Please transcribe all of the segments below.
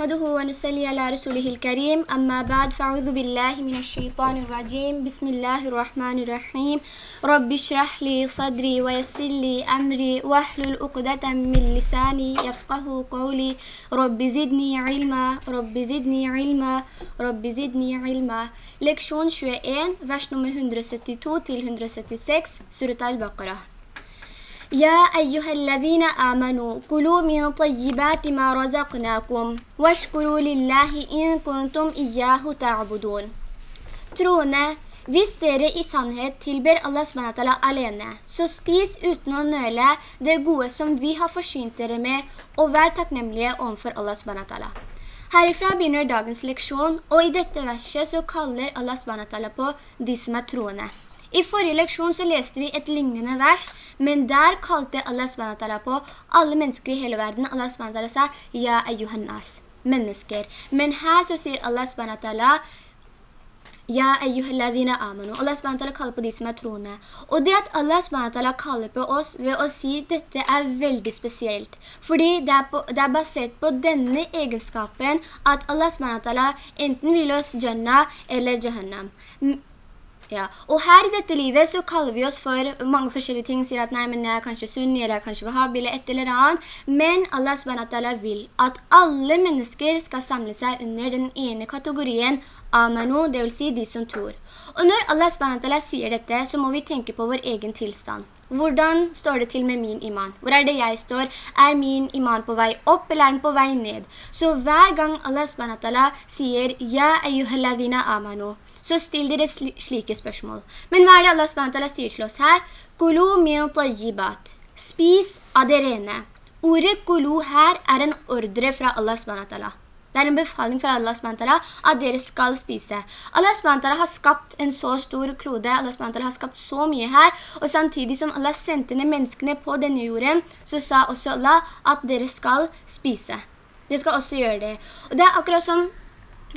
نحمده ونسلي على رسوله الكريم. أما بعد فأعوذ بالله من الشيطان الرجيم. بسم الله الرحمن الرحيم. رب اشرح لي صدري ويسر لي أمري. واحلل عقدة من لساني يفقه قولي. رب زدني علما. رب زدني علما. رب زدني علما. Leksjon 21, vers nummer 172 til 176, Surat al-Baqarah. يا أيها الذين آمنوا كلوا من طيبات ما رزقناكم واشكروا لله إن كنتم إياه تعبدون Troende, hvis dere i sannhet tilber Allah SWT alene, så spis uten å nøle det gode som vi har forsynt dere med, og vær takknemlige overfor Allah SWT. Herifra begynner dagens leksjon, og i dette verset så kaller Allah SWT på de som er troende. I forrige leksjon så leste vi et lignende vers, men der kalte Allah SWT på alle mennesker i hele verden. Allah SWT sa, «Ja, ayyuhannas», mennesker. Men her så sier Allah SWT, «Ja, ayyuhalladina amanu». Allah SWT kaller på de som er troende. Og det at Allah SWT kaller på oss ved å si dette er veldig spesielt. Fordi det er, på, det er basert på denne egenskapen at Allah SWT enten vil oss Jannah eller Jahannam. Ja, og her i dette livet så kaller vi oss for mange forskjellige ting, sier at nei, men jeg er kanskje sunni, eller jeg er kanskje wahhabi, eller et eller annet. Men Allah SWT vil at alle mennesker skal samle seg under den ene kategorien amanu, det vil si de som tror. Og når Allah SWT sier dette, så må vi tenke på vår egen tilstand. Hvordan står det til med min iman? Hvor er det jeg står? Er min iman på vei opp, eller er den på vei ned? Så hver gang Allah SWT sier «Ja, ayyuhalladina amanu», så still dere slike spørsmål. Men hva er det Allah SWT sier til oss her? «Kulu min tayyibat». Spis av det rene. Ordet «kulu» her er en ordre fra Allah SWT. Det er en befaling fra Allah SWT at dere skal spise. Allah SWT har skapt en så stor klode, Allah SWT har skapt så mye her, og samtidig som Allah sendte ned menneskene på denne jorden, så sa også Allah at dere skal spise. Dere skal også gjøre det. Og det er akkurat som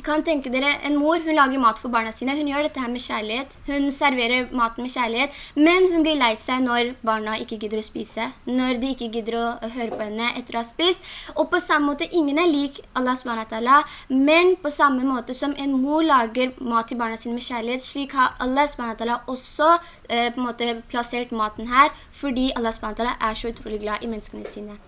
kan tenke dere, en mor, hun lager mat for barna sine, hun gjør dette her med kjærlighet, hun serverer maten med kjærlighet, men hun blir lei seg når barna ikke gidder å spise, når de ikke gidder å høre på henne etter å ha spist, og på samme måte, ingen er lik Allah SWT, men på samme måte som en mor lager mat til barna sine med kjærlighet, slik har Allah SWT også eh, på en måte plassert maten her, fordi Allah SWT er så utrolig glad i menneskene sine.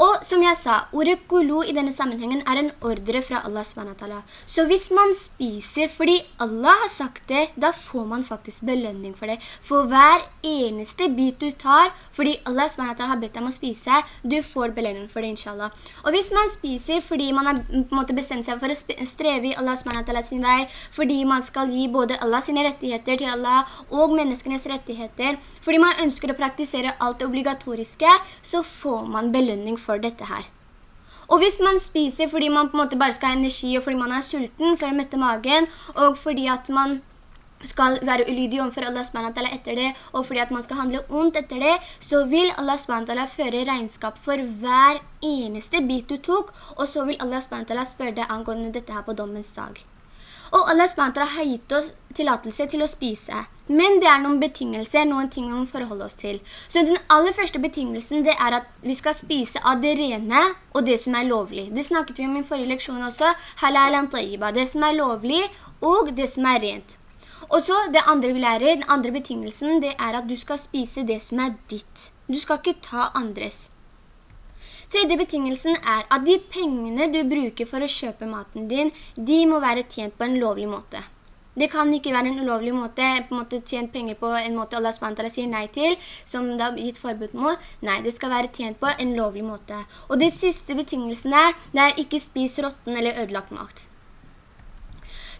Og som jeg sa, ordet kulu i denne sammenhengen er en ordre fra Allah SWT. Så hvis man spiser fordi Allah har sagt det, da får man faktisk belønning for det. For hver eneste bit du tar, fordi Allah SWT har bedt deg om å spise, du får belønning for det, inshallah. Og hvis man spiser fordi man har bestemt seg for å streve i Allah SWT sin vei, fordi man skal gi både Allah sine rettigheter til Allah og menneskenes rettigheter, fordi man ønsker å praktisere alt det obligatoriske, så får man belønning for for dette her. Og hvis man spiser fordi man på en måte bare skal ha energi, og fordi man er sulten for å mette magen, og fordi at man skal være ulydig omfor Allah SWT etter det, og fordi at man skal handle ondt etter det, så vil Allah SWT føre regnskap for hver eneste bit du tok, og så vil Allah SWT spørre deg angående dette her på dommens dag. Og Allah SWT har gitt oss tillatelse til å spise. Men det er noen betingelser, noen ting vi må forholde oss til. Så den aller første betingelsen det er at vi skal spise av det rene og det som er lovlig. Det snakket vi om i forrige leksjon også. Halal tayyiba, det som er lovlig og det som er rent. Og så det andre vi lærer, den andre betingelsen, det er at du skal spise det som er ditt. Du skal ikke ta andres. Tredje betingelsen er at de pengene du bruker for å kjøpe maten din, de må være tjent på en lovlig måte. Det kan ikke være en ulovlig måte, på en måte tjent penger på en måte Allah SWT sier nei til, som det har gitt forbud mot. Nei, det skal være tjent på en lovlig måte. Og det siste betingelsen er, det er ikke spis rotten eller ødelagt makt.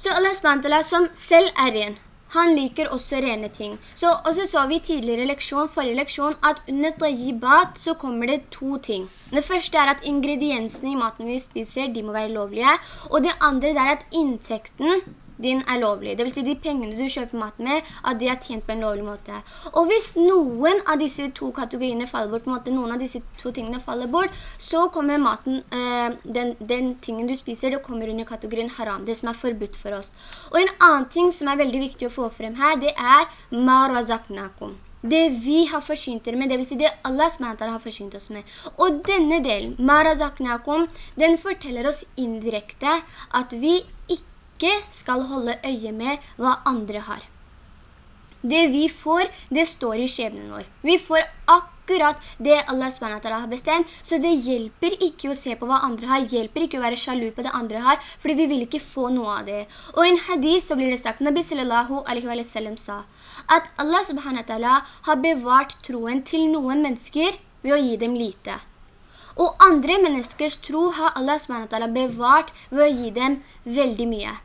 Så Allah SWT som selv er ren, han liker også rene ting. Så, og så så vi tidligere leksjon, forrige leksjon, at under tajibat så kommer det to ting. Det første er at ingrediensene i maten vi spiser, de må være lovlige. Og det andre er at inntekten din er lovlig. Det vil si de pengene du kjøper mat med, at de er tjent på en lovlig måte. Og hvis noen av disse to kategoriene faller bort, på en måte noen av disse to tingene faller bort, så kommer maten, eh, den, den, tingen du spiser, det kommer under kategorien haram, det som er forbudt for oss. Og en annen ting som er veldig viktig å få frem her, det er marazaknakum. det vi har forsynt dere med, det vil si det Allah SWT har forsynt oss med. Og denne delen, Marazaknakum, den forteller oss indirekte at vi ikke skal holde øye med hva andre har. Det vi får, det står i skjebnen vår. Vi får akkurat det Allah SWT har bestemt, så det hjelper ikke å se på hva andre har, hjelper ikke å være sjalu på det andre har, fordi vi vil ikke få noe av det. Og i en hadith så blir det sagt, Nabi sallallahu alaihi wa sallam sa, at Allah SWT har bevart troen til noen mennesker ved å gi dem lite. Og andre menneskers tro har Allah SWT bevart ved å gi dem veldig mye.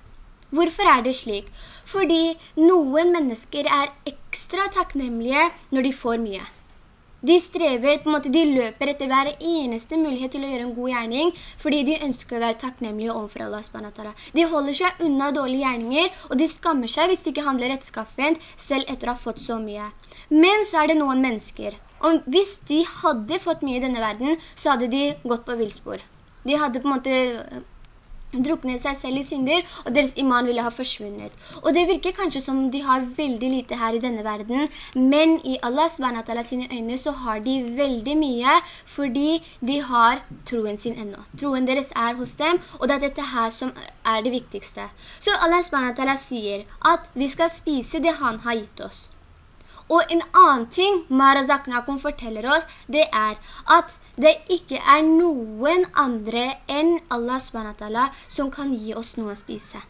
Hvorfor er det slik? Fordi noen mennesker er ekstra takknemlige når de får mye. De strever, på en måte, de løper etter hver eneste mulighet til å gjøre en god gjerning, fordi de ønsker å være takknemlige overfor Allah SWT. De holder seg unna dårlige gjerninger, og de skammer seg hvis de ikke handler rettskaffent, selv etter å ha fått så mye. Men så er det noen mennesker, og hvis de hadde fått mye i denne verden, så hadde de gått på vilspor. De hadde på en måte druknet seg selv i synder, og deres iman ville ha forsvunnet. Og det virker kanskje som de har veldig lite her i denne verden, men i Allah SWT sine øyne så har de veldig mye, fordi de har troen sin ennå. Troen deres er hos dem, og det er dette her som er det viktigste. Så Allah SWT sier at vi skal spise det han har gitt oss. Og en annen ting Marazaknakum forteller oss, det er at det ikke er noen andre enn Allah SWT som kan gi oss noe å spise.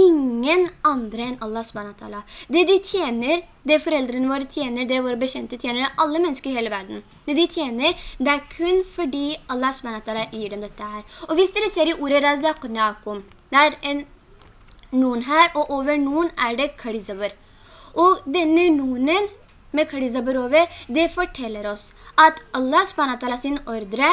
Ingen andre enn Allah SWT. Det de tjener, det foreldrene våre tjener, det våre bekjente tjener, alle mennesker i hele verden. Det de tjener, det er kun fordi Allah SWT gir dem dette her. Og hvis dere ser i ordet razaknakum, det er en noen her, og over noen er det klizaver. Og denne nonen med klizaber over, det forteller oss at Allah SWT sin ordre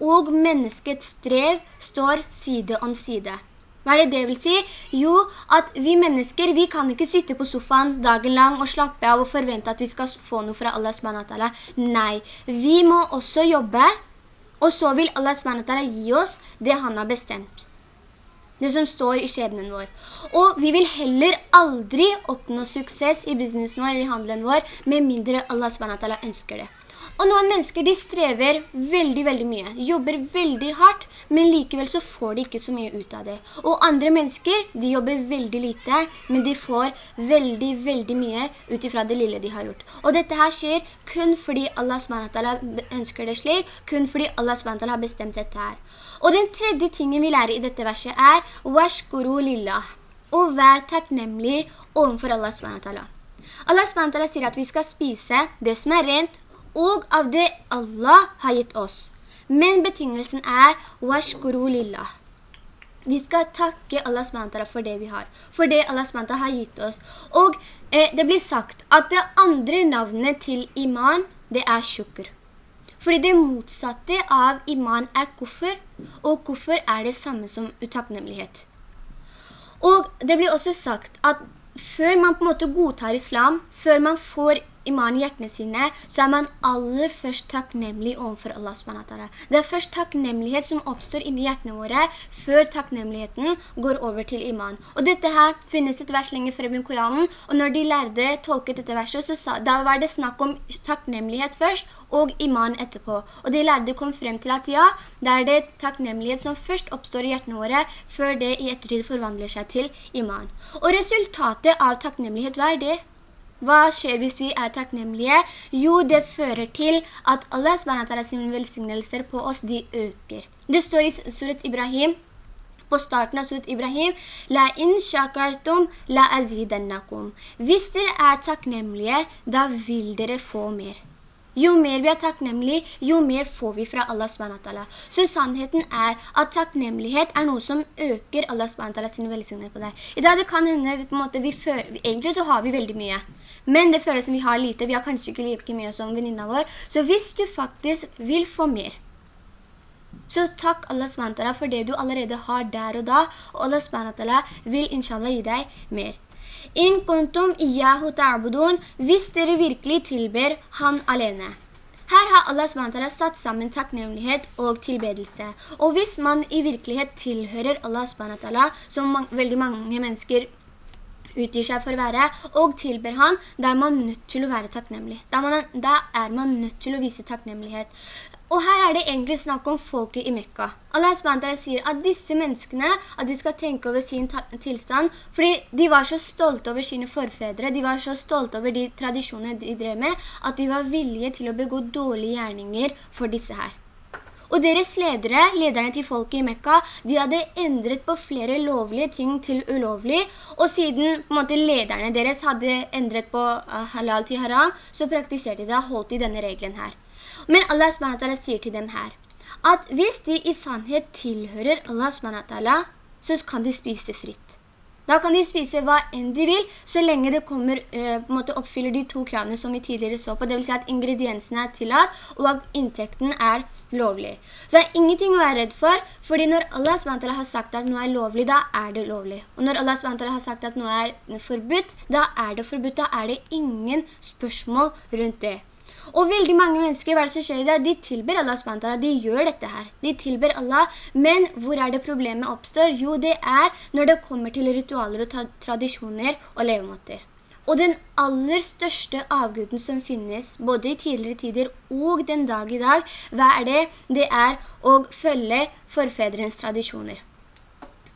og menneskets strev står side om side. Hva er det det vil si? Jo, at vi mennesker, vi kan ikke sitte på sofaen dagen lang og slappe av og forvente at vi skal få noe fra Allah SWT. Nei, vi må også jobbe, og så vil Allah SWT gi oss det han har bestemt det som står i skjebnen vår. Og vi vil heller aldri oppnå suksess i businessen vår, i handelen vår, med mindre Allah SWT ønsker det. Og noen mennesker, de strever veldig, veldig mye. Jobber veldig hardt, men likevel så får de ikke så mye ut av det. Og andre mennesker, de jobber veldig lite, men de får veldig, veldig mye ut ifra det lille de har gjort. Og dette her skjer kun fordi Allah SWT ønsker det slik, kun fordi Allah SWT har bestemt dette her. Og den tredje tingen vi lærer i dette verset er «Washkuru lillah» og vær takknemlig overfor Allah SWT. Allah SWT sier at vi skal spise det som er rent, og av det Allah har gitt oss. Men betingelsen er «Washkuru lillah». Vi skal takke Allah SWT for det vi har, for det Allah SWT har gitt oss. Og eh, det blir sagt at det andre navnet til iman, det er shukr. Fordi det motsatte av iman er kuffer, og kuffer er det samme som utakknemlighet. Og det blir også sagt at før man på en måte godtar islam, før man får iman i hjertene sine, så er man aller først takknemlig overfor Allah SWT. Det er først takknemlighet som oppstår inni hjertene våre, før takknemligheten går over til iman. Og dette her finnes et vers lenger frem i Koranen, og når de lærde tolket dette verset, så sa, da var det snakk om takknemlighet først, og iman etterpå. Og de lærde kom frem til at ja, det er det takknemlighet som først oppstår i hjertene våre, før det i ettertid forvandler seg til iman. Og resultatet av takknemlighet, hva er det? Hva skjer hvis vi er takknemlige? Jo, det fører til at Allah SWT sine velsignelser på oss, de øker. Det står i surat Ibrahim, på starten av surat Ibrahim, «La in shakartum la azidannakum». Hvis dere er takknemlige, da vil dere få mer. Jo mer vi er takknemlige, jo mer får vi fra Allah SWT. Så sannheten er at takknemlighet er noe som øker Allah SWT sine velsigner på deg. I dag det kan hende, på en måte, vi føler, egentlig så har vi veldig mye. Men det føles som vi har lite, vi har kanskje ikke like mye som venninna vår. Så hvis du faktisk vil få mer, så takk Allah SWT for det du allerede har der og da, og Allah SWT vil inshallah gi deg mer. In kuntum iyahu ta'budun, hvis dere virkelig tilber han alene. Her har Allah SWT satt sammen takknemlighet og tilbedelse. Og hvis man i virkelighet tilhører Allah SWT, som veldig mange mennesker utgir seg for å være, og tilber han, da er man nødt til å være takknemlig. Da, man, da er man nødt til å vise takknemlighet. Og her er det egentlig snakk om folket i Mekka. Allah SWT sier at disse menneskene, at de skal tenke over sin tilstand, fordi de var så stolte over sine forfedre, de var så stolte over de tradisjonene de drev med, at de var villige til å begå dårlige gjerninger for disse her. Og deres ledere, lederne til folket i Mekka, de hadde endret på flere lovlige ting til ulovlig, og siden måte, lederne deres hadde endret på uh, halal til haram, så praktiserte de og holdt i denne reglen her. Men Allah SWT sier til dem her, at hvis de i sannhet tilhører Allah SWT, så kan de spise fritt. Da kan de spise hva enn de vil, så lenge det kommer, eh, måte oppfyller de to kravene som vi tidligere så på. Det vil si at ingrediensene er tillatt, og at inntekten er lovlig. Så det er ingenting å være redd for, fordi når Allah SWT har sagt at noe er lovlig, da er det lovlig. Og når Allah SWT har sagt at noe er forbudt, da er det forbudt, da er det ingen spørsmål rundt det. Og veldig mange mennesker, hva er det som skjer i det? De tilber Allah SWT, de gjør dette her. De tilber Allah, men hvor er det problemet oppstår? Jo, det er når det kommer til ritualer og tradisjoner og levemåter. Og den aller største avguden som finnes, både i tidligere tider og den dag i dag, hva er det? Det er å følge forfedrens tradisjoner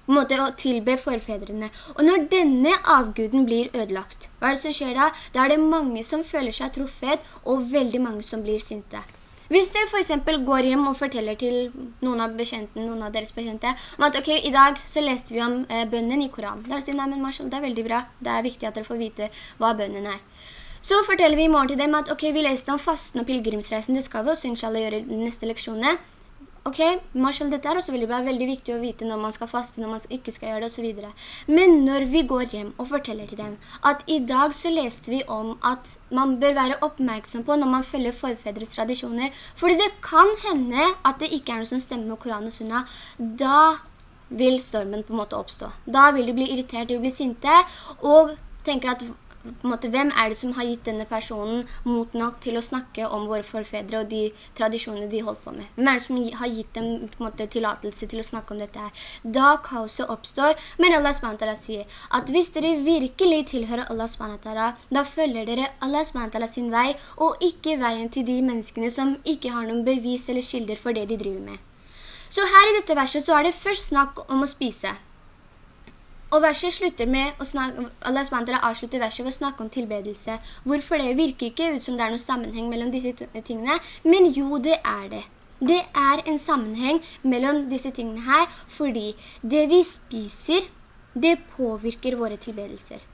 på en måte å tilbe forfedrene. Og når denne avguden blir ødelagt, hva er det som skjer da? Da er det mange som føler seg truffet, og veldig mange som blir sinte. Hvis dere for eksempel går hjem og forteller til noen av noen av deres bekjente, om at ok, i dag så leste vi om eh, bønnen i Koran. Da sier nei, men Marshall, det er veldig bra. Det er viktig at dere får vite hva bønnen er. Så forteller vi i morgen til dem at ok, vi leste om fasten og pilgrimsreisen, det skal vi også inshallah gjøre i neste leksjonene ok, Marshall, dette er også veldig bra, veldig viktig å vite når man skal faste, når man ikke skal gjøre det, og så videre. Men når vi går hjem og forteller til dem at i dag så leste vi om at man bør være oppmerksom på når man følger forfedres tradisjoner, fordi det kan hende at det ikke er noe som stemmer med Koran og Sunna, da vil stormen på en måte oppstå. Da vil de bli irritert, de vil bli sinte, og tenker at måte, hvem er det som har gitt denne personen mot nok til å snakke om våre forfedre og de tradisjonene de holdt på med? Hvem er det som har gitt dem måte, tillatelse til å snakke om dette her? Da kaoset oppstår, men Allah SWT sier at hvis dere virkelig tilhører Allah SWT, da følger dere Allah SWT sin vei, og ikke veien til de menneskene som ikke har noen bevis eller skilder for det de driver med. Så her i dette verset så er det først snakk om å spise. Og verset slutter med å snakke, Allah SWT avslutter verset ved å om tilbedelse. Hvorfor det virker ikke ut som det er noen sammenheng mellom disse tingene, men jo, det er det. Det er en sammenheng mellom disse tingene her, fordi det vi spiser, det påvirker våre tilbedelser.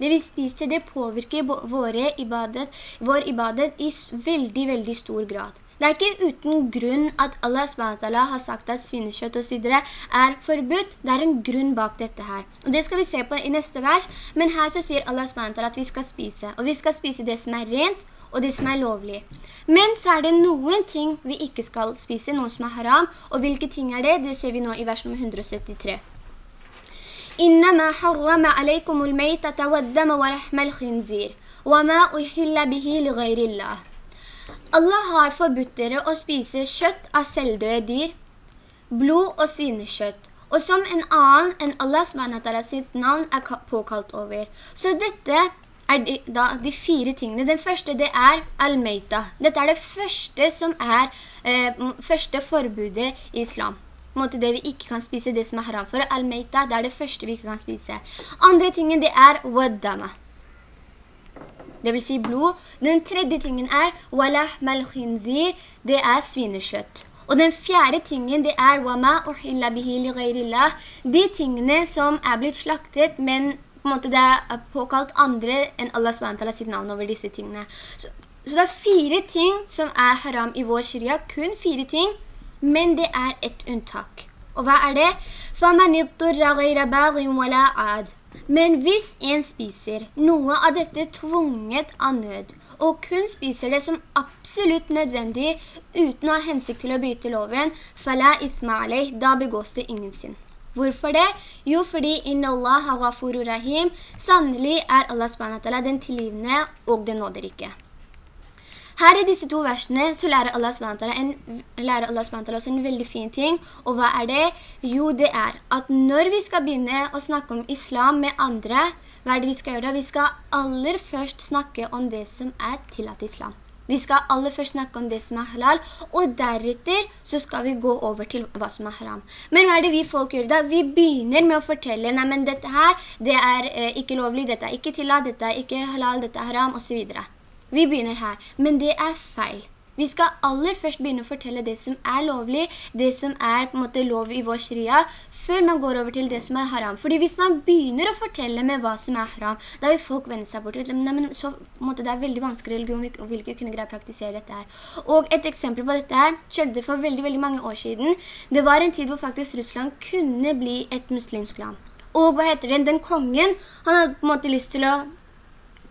Det vi spiser, det påvirker våre ibadet, vår ibadet i veldig, veldig stor grad. Det er ikke uten grunn at Allah SWT har sagt at svinnekjøtt og sydere er forbudt. Det er en grunn bak dette her. Og det skal vi se på i neste vers. Men her så sier Allah SWT at vi skal spise. Og vi skal spise det som er rent og det som er lovlig. Men så er det noen ting vi ikke skal spise, noe som er haram. Og hvilke ting er det? Det ser vi nå i vers nummer 173. «Innama harrama aleikumul meitata waddama wa rahmal khinzir, wa ma uhilla bihi li Allah har forbudt dere å spise kjøtt av selvdøde dyr, blod og svinekjøtt, og som en annen enn Allah SWT sitt navn er påkalt over. Så dette er de, da, de fire tingene. Den første det er al-meita. Dette er det første som er eh, første forbudet i islam. Måte det vi ikke kan spise, det som er haram. For al-meita, det er det første vi ikke kan spise. Andre tingen det er waddama det vil si blod. Den tredje tingen er «walah malkhinzir», det er svinekjøtt. Og den fjerde tingen det er «wama uhilla bihi li ghayrillah», de tingene som er blitt slaktet, men på en måte det er påkalt andre enn Allah SWT sitt navn over disse tingene. Så, så, det er fire ting som er haram i vår sharia, kun fire ting, men det er et unntak. Og hva er det? «Famanittur ghayra baghin wala ad» men hvis en spiser noe av dette tvunget av nød, og kun spiser det som absolutt nødvendig, uten å ha hensikt til å bryte loven, da begås det ingen sin. Hvorfor det? Jo, fordi «Inna Allah ghafuru rahim», sannelig er Allah SWT den tilgivende og den nåderike. Her i disse to versene så lærer Allah SWT, en, lærer Allah SWT også en veldig fin ting. Og hva er det? Jo, det er at når vi skal begynne å snakke om islam med andre, hva er det vi skal gjøre da? Vi skal aller først snakke om det som er tillatt islam. Vi skal aller først snakke om det som er halal, og deretter så skal vi gå over til hva som er haram. Men hva er det vi folk gjør da? Vi begynner med å fortelle, nei, men dette her, det er eh, ikke lovlig, dette er ikke tillatt, dette er ikke halal, dette er haram, og så videre. Vi begynner her, men det er feil. Vi skal aller først begynne å fortelle det som er lovlig, det som er på en måte lov i vår sharia, før man går over til det som er haram. Fordi hvis man begynner å fortelle med hva som er haram, da vil folk vende seg bort. Nei, men så, måte, det er veldig vanskelig religion, og vil ikke kunne greie å praktisere dette her. Og et eksempel på dette her skjedde for veldig, veldig mange år siden. Det var en tid hvor faktisk Russland kunne bli et muslimsk land. Og hva heter det? Den kongen, han hadde på en måte lyst til å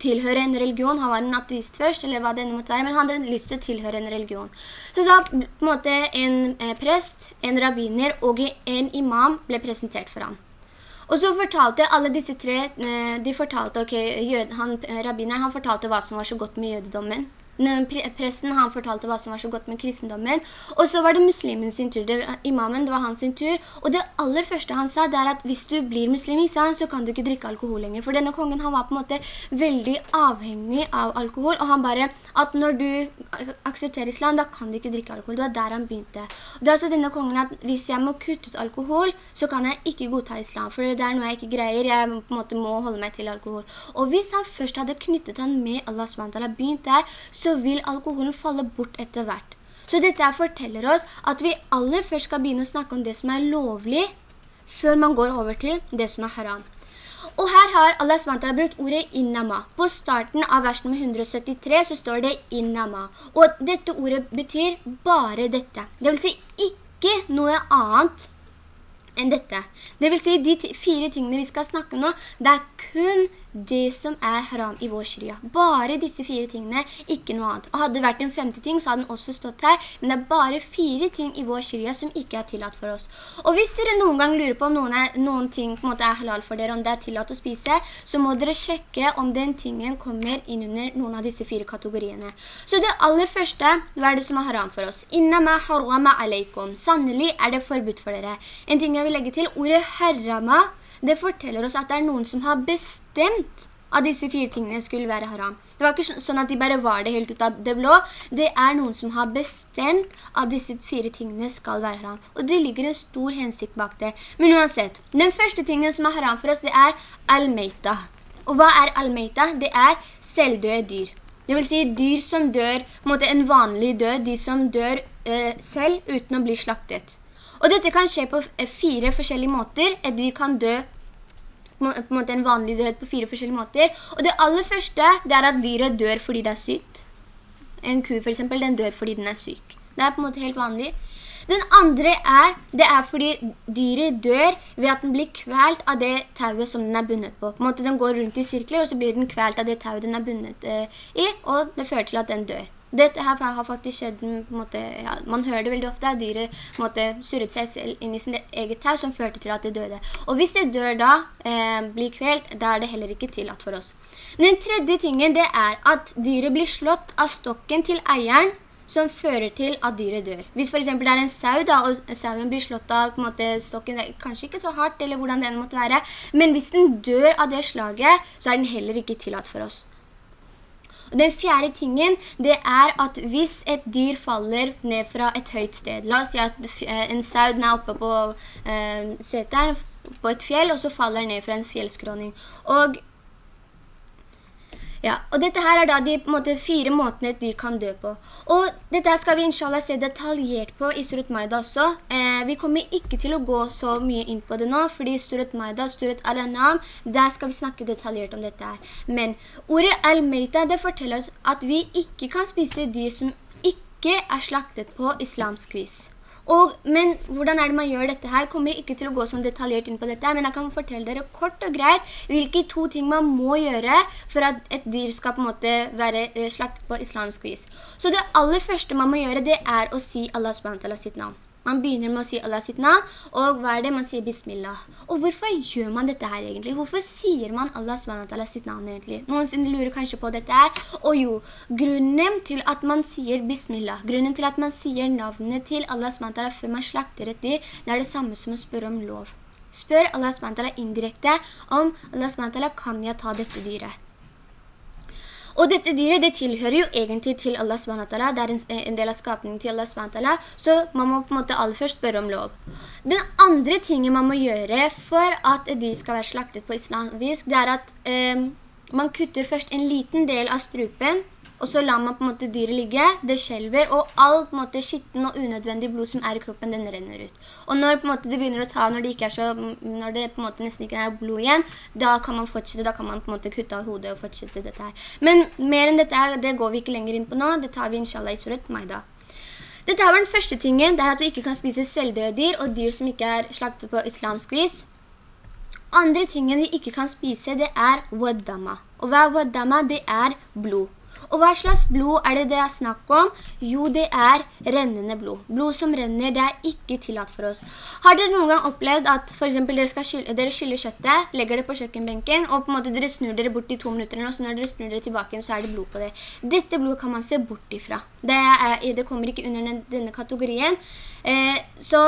tilhøre en religion. Han var en ateist først, eller hva det enda måtte være, men han hadde lyst til å tilhøre en religion. Så da på en måte en eh, prest, en rabbiner og en imam ble presentert for ham. Og så fortalte alle disse tre, eh, de fortalte, ok, jød, han, eh, rabbineren, han fortalte hva som var så godt med jødedommen presten han fortalte hva som var så godt med kristendommen. Og så var det muslimen sin tur, det, imamen, det var hans sin tur. Og det aller første han sa, det er at hvis du blir muslim, han, så kan du ikke drikke alkohol lenger. For denne kongen, han var på en måte veldig avhengig av alkohol, og han bare, at når du aksepterer islam, da kan du ikke drikke alkohol. Det var der han begynte. Og da sa denne kongen at hvis jeg må kutte ut alkohol, så kan jeg ikke godta islam, for det er noe jeg ikke greier, jeg på en måte må holde meg til alkohol. Og hvis han først hadde knyttet han med Allah SWT, begynt der, så så vil alkoholen falle bort etter hvert. Så dette forteller oss at vi aller først skal begynne å snakke om det som er lovlig, før man går over til det som er haram. Og her har Allah SWT brukt ordet innama. På starten av vers nummer 173 så står det innama. Og dette ordet betyr bare dette. Det vil si ikke noe annet enn dette. Det vil si de fire tingene vi skal snakke nå, det er kun det som er haram i vår sharia. Bare disse fire tingene, ikke noe annet. Og hadde det vært en femte ting, så hadde den også stått her. Men det er bare fire ting i vår sharia som ikke er tillatt for oss. Og hvis dere noen gang lurer på om noen, er, noen ting på måte er halal for dere, om det er tillatt å spise, så må dere sjekke om den tingen kommer inn under noen av disse fire kategoriene. Så det aller første, hva er det som er haram for oss? Innama harama aleikum. Sannelig er det forbudt for dere. En ting jeg vil legge til, ordet harama, det forteller oss at det er noen som har bestemt at disse fire tingene skulle være haram. Det var ikke sånn at de bare var det helt ut av det blå. Det er noen som har bestemt at disse fire tingene skal være haram. Og det ligger en stor hensikt bak det. Men uansett, den første tingen som er haram for oss, det er al-meita. Og hva er al-meita? Det er selvdøde dyr. Det vil si dyr som dør, på en en vanlig død, de som dør eh, selv uten å bli slaktet. Og dette kan skje på fire forskjellige måter. Et dyr kan dø på en måte en vanlig død på fire forskjellige måter. Og det aller første, det er at dyret dør fordi det er sykt. En ku for eksempel, den dør fordi den er syk. Det er på en måte helt vanlig. Den andre er, det er fordi dyret dør ved at den blir kvelt av det tauet som den er bunnet på. På en måte den går rundt i sirkler, og så blir den kvelt av det tauet den er bunnet uh, i, og det fører til at den dør. Dette her har faktisk skjedd, måte, ja, man hører det veldig ofte, at dyret måtte surret seg selv inn i sin eget tau som førte til at det døde. Og hvis det dør da, eh, blir kvelt, da er det heller ikke tillatt for oss. Den tredje tingen det er at dyret blir slått av stokken til eieren som fører til at dyret dør. Hvis for eksempel det er en sau da, og sauen blir slått av måte, stokken, kanskje ikke så hardt, eller hvordan den måtte være, men hvis den dør av det slaget, så er den heller ikke tillatt for oss. Den fjerde tingen, det er at hvis et dyr faller ned fra et høyt sted, la oss si at eh, en saud er oppe på eh, seteren på et fjell, og så faller ned fra en fjellskråning. Og ja, og dette her er da de måte, fire måtene et dyr kan dø på. Og dette skal vi inshallah se detaljert på i Surat Maida også. Eh, vi kommer ikke til å gå så mye inn på det nå, fordi Surat Maida, Surat Al-Anam, der skal vi snakke detaljert om dette her. Men ordet Al-Meita, det forteller oss at vi ikke kan spise dyr som ikke er slaktet på islamsk vis. Og, men hvordan er det man gjør dette her? Kommer jeg ikke til å gå sånn detaljert inn på dette, men jeg kan fortelle dere kort og greit hvilke to ting man må gjøre for at et dyr skal på en måte være eh, slakt på islamsk vis. Så det aller første man må gjøre, det er å si Allah SWT sitt navn. Man begynner med å si Allah sitt navn, og hva er det? Man sier Bismillah. Og hvorfor gjør man dette her egentlig? Hvorfor sier man Allah sitt navn egentlig? Noen lurer kanskje på dette her. Og jo, grunnen til at man sier Bismillah, grunnen til at man sier navnet til Allah før man slakter et dyr, det er det samme som å spørre om lov. spør Allah indirekte om Allah kan jeg ta dette dyret. Og dette dyret, det tilhører jo egentlig til Allah SWT. Det er en, en del av skapningen til Allah SWT. Så man må på en måte aller først spørre om lov. Den andre tingen man må gjøre for at et dyr skal være slaktet på islamisk, det er at eh, man kutter først en liten del av strupen og så lar man på en måte dyret ligge, det skjelver, og all på en måte skitten og unødvendig blod som er i kroppen, den renner ut. Og når på en måte det begynner å ta, når det, ikke er så, når det på en måte nesten ikke er blod igjen, da kan man fortsette, da kan man på en måte kutte av hodet og fortsette dette her. Men mer enn dette det går vi ikke lenger inn på nå, det tar vi inshallah i surat Maida. Dette var den første tingen, det er at vi ikke kan spise selvdøde dyr, og dyr som ikke er slaktet på islamsk vis. Andre tingen vi ikke kan spise, det er waddama. Og hva er waddama? Det er blod. Og hva slags blod er det det er snakk om? Jo, det er rennende blod. Blod som renner, det er ikke tillatt for oss. Har dere noen gang opplevd at for eksempel dere, skylle, dere skyller kjøttet, legger det på kjøkkenbenken, og på en måte dere snur dere bort i to minutter, og så når dere snur dere tilbake, så er det blod på det. Dette blodet kan man se bort ifra. Det, er, det kommer ikke under denne kategorien. Eh, så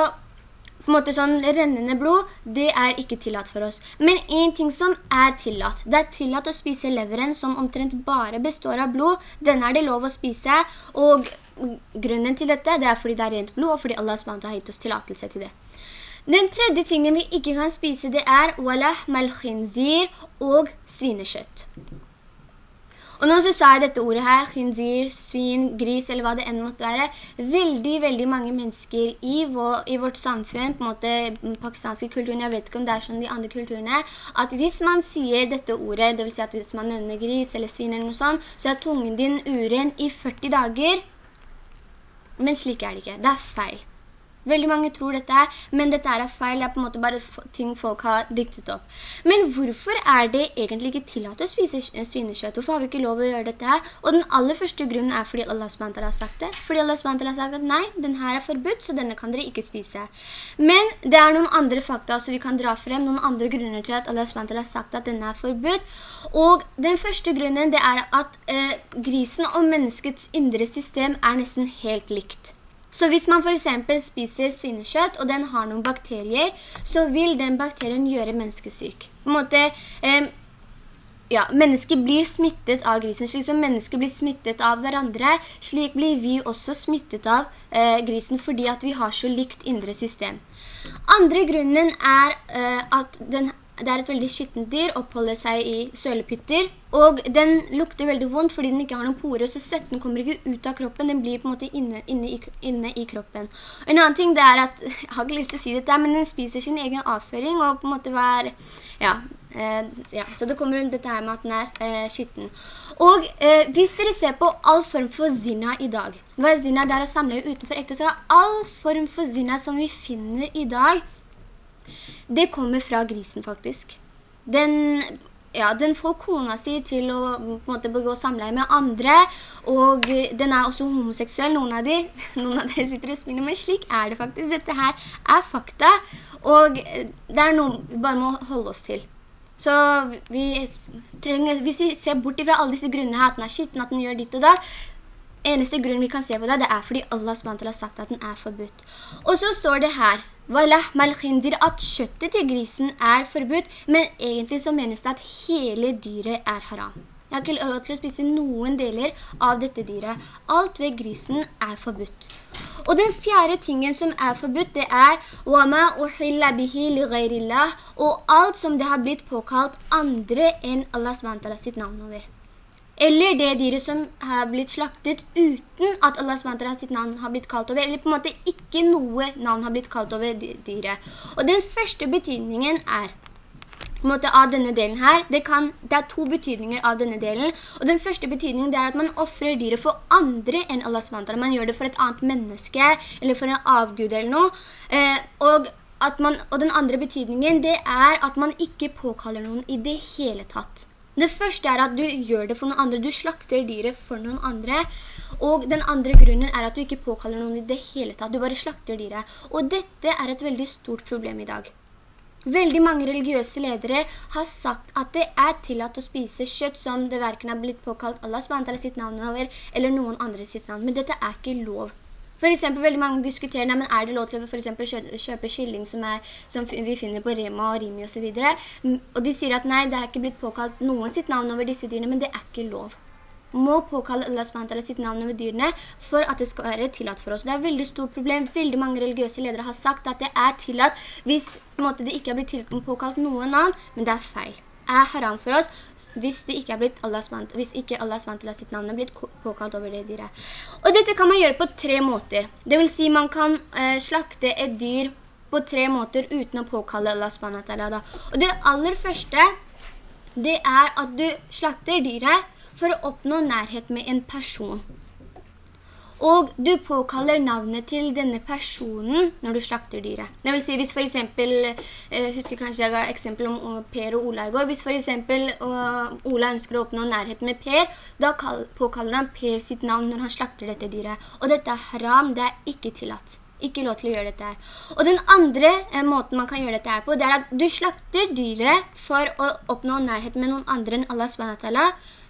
på en måte sånn rennende blod, det er ikke tillatt for oss. Men en ting som er tillatt, det er tillatt å spise leveren som omtrent bare består av blod. Den er det lov å spise, og grunnen til dette, det er fordi det er rent blod, og fordi Allah SWT har gitt oss tillatelse til det. Den tredje tingen vi ikke kan spise, det er walah malkhinzir og svinekjøtt. Og nå så sa jeg dette ordet her, khinzir, svin, gris, eller hva det enn måtte være, veldig, veldig mange mennesker i, vår, i vårt samfunn, på en måte pakistanske kulturen, jeg vet ikke om det er sånn de andre kulturene, at hvis man sier dette ordet, det vil si at hvis man nevner gris eller svin eller noe sånt, så er tungen din uren i 40 dager, men slik er det ikke. Det er feil. Veldig mange tror dette er, men dette er feil. Det er på en måte bare ting folk har diktet opp. Men hvorfor er det egentlig ikke tillatt å spise svinekjøtt? Hvorfor har vi ikke lov å gjøre dette her? Og den aller første grunnen er fordi Allah SWT har sagt det. Fordi Allah SWT har sagt at nei, den her er forbudt, så denne kan dere ikke spise. Men det er noen andre fakta også vi kan dra frem, noen andre grunner til at Allah SWT har sagt at denne er forbudt. Og den første grunnen det er at eh, grisen og menneskets indre system er nesten helt likt. Så hvis man for eksempel spiser svinekjøtt, og den har noen bakterier, så vil den bakterien gjøre menneskesyk. På en måte, eh, ja, mennesker blir smittet av grisen, slik som mennesker blir smittet av hverandre, slik blir vi også smittet av eh, grisen, fordi at vi har så likt indre system. Andre grunnen er eh, at den det er et veldig skittent dyr, oppholder seg i sølepytter, og den lukter veldig vondt fordi den ikke har noen pore, så svetten kommer ikke ut av kroppen, den blir på en måte inne, inne, i, inne i, kroppen. En annen ting det er at, jeg har ikke lyst til å si dette, men den spiser sin egen avføring, og på en måte var, ja, eh, ja så det kommer rundt dette her med at den er eh, skitten. Og eh, hvis dere ser på all form for zina i dag, hva er zina? Det er å samle utenfor ekteskap. All form for zina som vi finner i dag, det kommer fra grisen faktisk. Den, ja, den får kona si til å på måte, begå samleie med andre, og den er også homoseksuell, noen av de. Noen av dere sitter og spiller, men slik er det faktisk. Dette her er fakta, og det er noe vi bare må holde oss til. Så vi trenger, hvis vi ser bort fra alle disse grunnene, at den er skitten, at den gjør ditt og da, eneste grunn vi kan se på det, det er fordi Allah SWT har sagt at den er forbudt. Og så står det her, at kjøttet til grisen er forbudt, men egentlig så menes det at hele dyret er haram. Jeg har ikke lov til å spise noen deler av dette dyret. Alt ved grisen er forbudt. Og den fjerde tingen som er forbudt, det er og alt som det har blitt påkalt andre enn Allah SWT sitt navn over eller det dyret som har blitt slaktet uten at Allah SWT sitt navn har blitt kalt over, eller på en måte ikke noe navn har blitt kalt over dyret. Og den første betydningen er, på en måte av denne delen her, det, kan, det, er to betydninger av denne delen, og den første betydningen er at man offrer dyret for andre enn Allah SWT. Man gjør det for et annet menneske, eller for en avgud eller noe, eh, og man, og den andre betydningen det er at man ikke påkaller noen i det hele tatt. Det første er at du gjør det for noen andre, du slakter dyret for noen andre, og den andre grunnen er at du ikke påkaller noen i det hele tatt, du bare slakter dyret. Og dette er et veldig stort problem i dag. Veldig mange religiøse ledere har sagt at det er tillatt å spise kjøtt som det hverken har blitt påkalt Allah sitt navn over, eller noen andre sitt navn. Men dette er ikke lov. For eksempel, veldig mange diskuterer, men er det lov til å for eksempel kjøpe, skilling som, er, som, vi finner på Rema og Rimi og så videre? Og de sier at nei, det har ikke blitt påkalt noen sitt navn over disse dyrene, men det er ikke lov. Må påkalle Allah SWT sitt navn over dyrene for at det skal være tillatt for oss. Det er et veldig stort problem. Veldig mange religiøse ledere har sagt at det er tillatt hvis måte, det ikke har blitt påkalt noen navn, men det er feil er haram for oss hvis, det ikke er blitt Allah hvis ikke Allah SWT sitt navn er blitt påkalt over det dyret. Og dette kan man gjøre på tre måter. Det vil si man kan eh, slakte et dyr på tre måter uten å påkalle Allah SWT. Og det aller første, det er at du slakter dyret for å oppnå nærhet med en person og du påkaller navnet til denne personen når du slakter dyret. Det vil si, hvis for eksempel, jeg husker kanskje jeg ga eksempel om Per og Ola i går, hvis for eksempel Ola ønsker å oppnå nærhet med Per, da påkaller han Per sitt navn når han slakter dette dyret. Og dette er haram, det er ikke tillatt. Ikke lov til å gjøre dette her. Og den andre eh, måten man kan gjøre dette her på, det er at du slakter dyret for å oppnå nærhet med noen andre enn Allah SWT,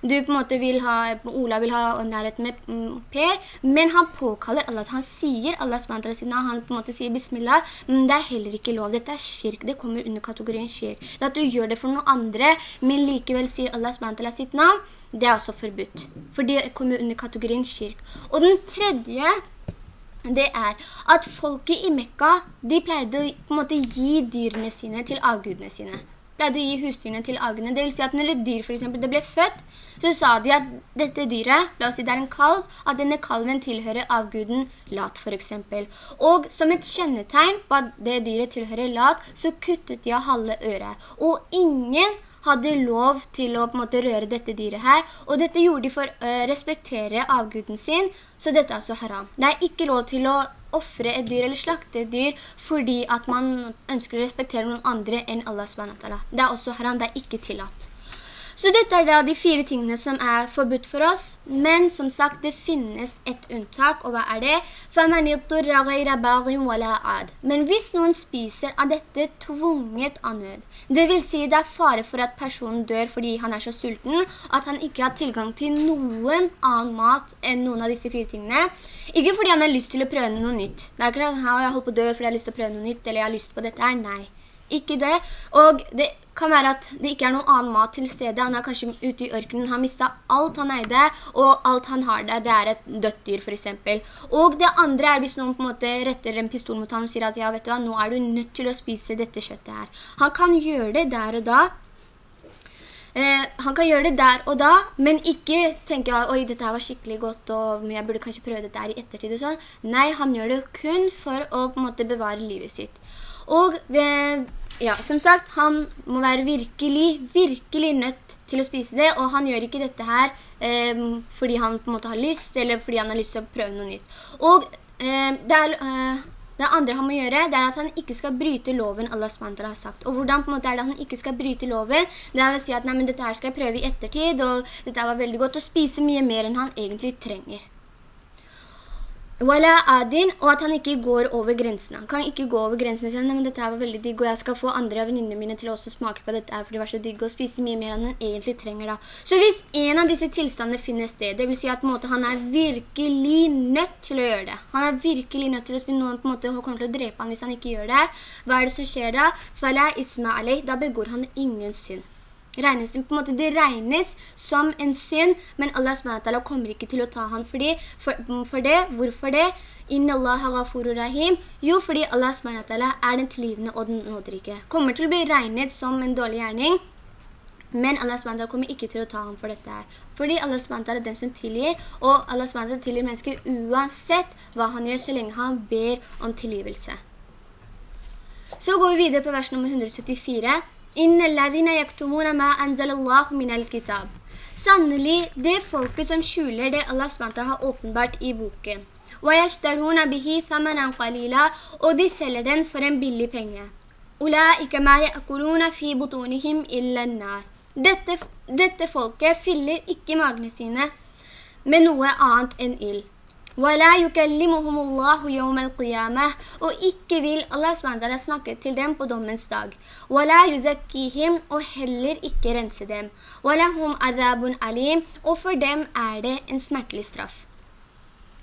du på en måte vil ha, Ola vil ha nærhet med mm, Per, men han påkaller Allah, han sier Allah SWT, han på en måte sier Bismillah, men det er heller ikke lov, dette er kirk, det kommer under kategorien kirk. Det at du gjør det for noen andre, men likevel sier Allah SWT sitt navn, det er også forbudt, for det kommer under kategorien kirk. Og den tredje det er at folket i Mekka, de pleide å på en måte gi dyrene sine til avgudene sine pleide å gi husdyrene til agene. Det vil si at når et dyr for eksempel det ble født, så sa de at dette dyret, la oss si det er en kalv, at denne kalven tilhører avguden Lat for eksempel. Og som et kjennetegn på at det dyret tilhører Lat, så kuttet de av halve øret. Og ingen hadde lov til å på en måte røre dette dyret her, og dette gjorde de for å respektere avguden sin, så dette er altså haram. Det er ikke lov til å offre et dyr eller slakte et dyr fordi at man ønsker å respektere noen andre enn Allah. Det er også haram, det er ikke tillatt. Så dette er da de fire tingene som er forbudt for oss, men som sagt, det finnes et unntak, og hva er det? Men hvis noen spiser av dette tvunget av nød, det vil si det er fare for at personen dør fordi han er så sulten, at han ikke har tilgang til noen annen mat enn noen av disse fire tingene, ikke fordi han har lyst til å prøve noe nytt. Det er ikke at jeg holdt på å dø fordi jeg har lyst til å prøve noe nytt, eller jeg har lyst på dette her, nei. Ikke det, og det kan være at det ikke er noen annen mat til stedet. Han er kanskje ute i ørkenen, han har mistet alt han eide, og alt han har der, det er et dødt dyr for eksempel. Og det andre er hvis noen på en måte retter en pistol mot han og sier at ja, vet du hva, nå er du nødt til å spise dette kjøttet her. Han kan gjøre det der og da, Eh, han kan gjøre det der og da, men ikke tenke at oi, dette var skikkelig godt, og jeg burde kanskje prøve dette her i ettertid og sånn. Nei, han gjør det kun for å på en måte bevare livet sitt. Og ved ja, som sagt, han må være virkelig, virkelig nødt til å spise det, og han gjør ikke dette her eh, fordi han på en måte har lyst, eller fordi han har lyst til å prøve noe nytt. Og eh, det, er, eh, det, andre han må gjøre, det er at han ikke skal bryte loven Allah SWT har sagt. Og hvordan på en måte er det at han ikke skal bryte loven? Det er å si at, nei, men dette her skal jeg prøve i ettertid, og dette var veldig godt, å spise mye mer enn han egentlig trenger. Og at han ikke går over grensene. Han kan ikke gå over grensene sine, men dette var veldig digg, og jeg skal få andre av venninnene mine til å også smake på dette, for det var så digg, og spise mye mer enn han egentlig trenger da. Så hvis en av disse tilstandene finner sted, det vil si at måte, han er virkelig nødt til å gjøre det. Han er virkelig nødt til å spise noen på en måte, og kommer til å drepe han hvis han ikke gjør det. Hva er det som skjer da? Fala isma alay, da begår han ingen synd regnes det, på en måte, det regnes som en synd, men Allah SWT kommer ikke til å ta han for, for, for det. Hvorfor det? Inna Allah ghafurur rahim. Jo, fordi Allah SWT er den tilgivende og den nåderike. Kommer til å bli regnet som en dårlig gjerning, men Allah SWT kommer ikke til å ta ham for dette her. Fordi Allah SWT er den som tilgir, og Allah SWT tilgir mennesker uansett hva han gjør, så lenge han ber om tilgivelse. Så går vi videre på vers nummer 174. Innel ladina yaktumuna ma anzal Allah kitab». Sannelig, det folket som skjuler det Allah SWT har åpenbart i boken. Wa bihi thamanan qalila, og de selger den for en billig penge. Ulaika ma ya'kuluna fi butunihim illa nar». Dette, dette folket fyller ikke magene sine med noe annet enn ild. وَلَا يُكَلِّمُهُمُ اللَّهُ يَوْمَ الْقِيَامَةِ Og ikke vil Allah SWT snakke til dem på dommens dag. Og heller ikke rense dem. وَلَهُمْ عَذَابٌ عَلِيمٌ Og for dem er det en smertelig straff.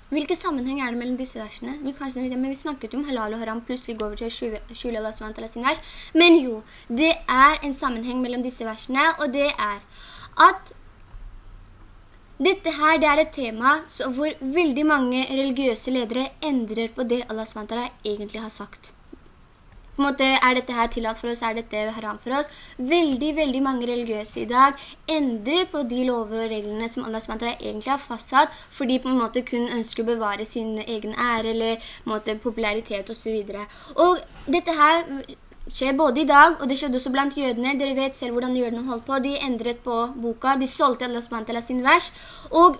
Hvilke sammenheng er det mellom disse versene? Vi, kanskje, men vi snakket om halal og haram, plutselig går vi til å skjule Allah SWT sin vers. Men jo, det er en sammenheng mellom disse versene, og det er at dette her, det er et tema hvor veldig mange religiøse ledere endrer på det Allah SWT egentlig har sagt på en måte er dette her tillatt for oss, er dette haram for oss. Veldig, veldig mange religiøse i dag endrer på de lover og reglene som Allah SWT egentlig har fastsatt, fordi på en måte kun ønsker å bevare sin egen ære eller på en måte popularitet og så videre. Og dette her skjer både i dag, og det skjedde også blant jødene. Dere vet selv hvordan jødene holdt på. De endret på boka, de solgte Allah SWT sin vers, og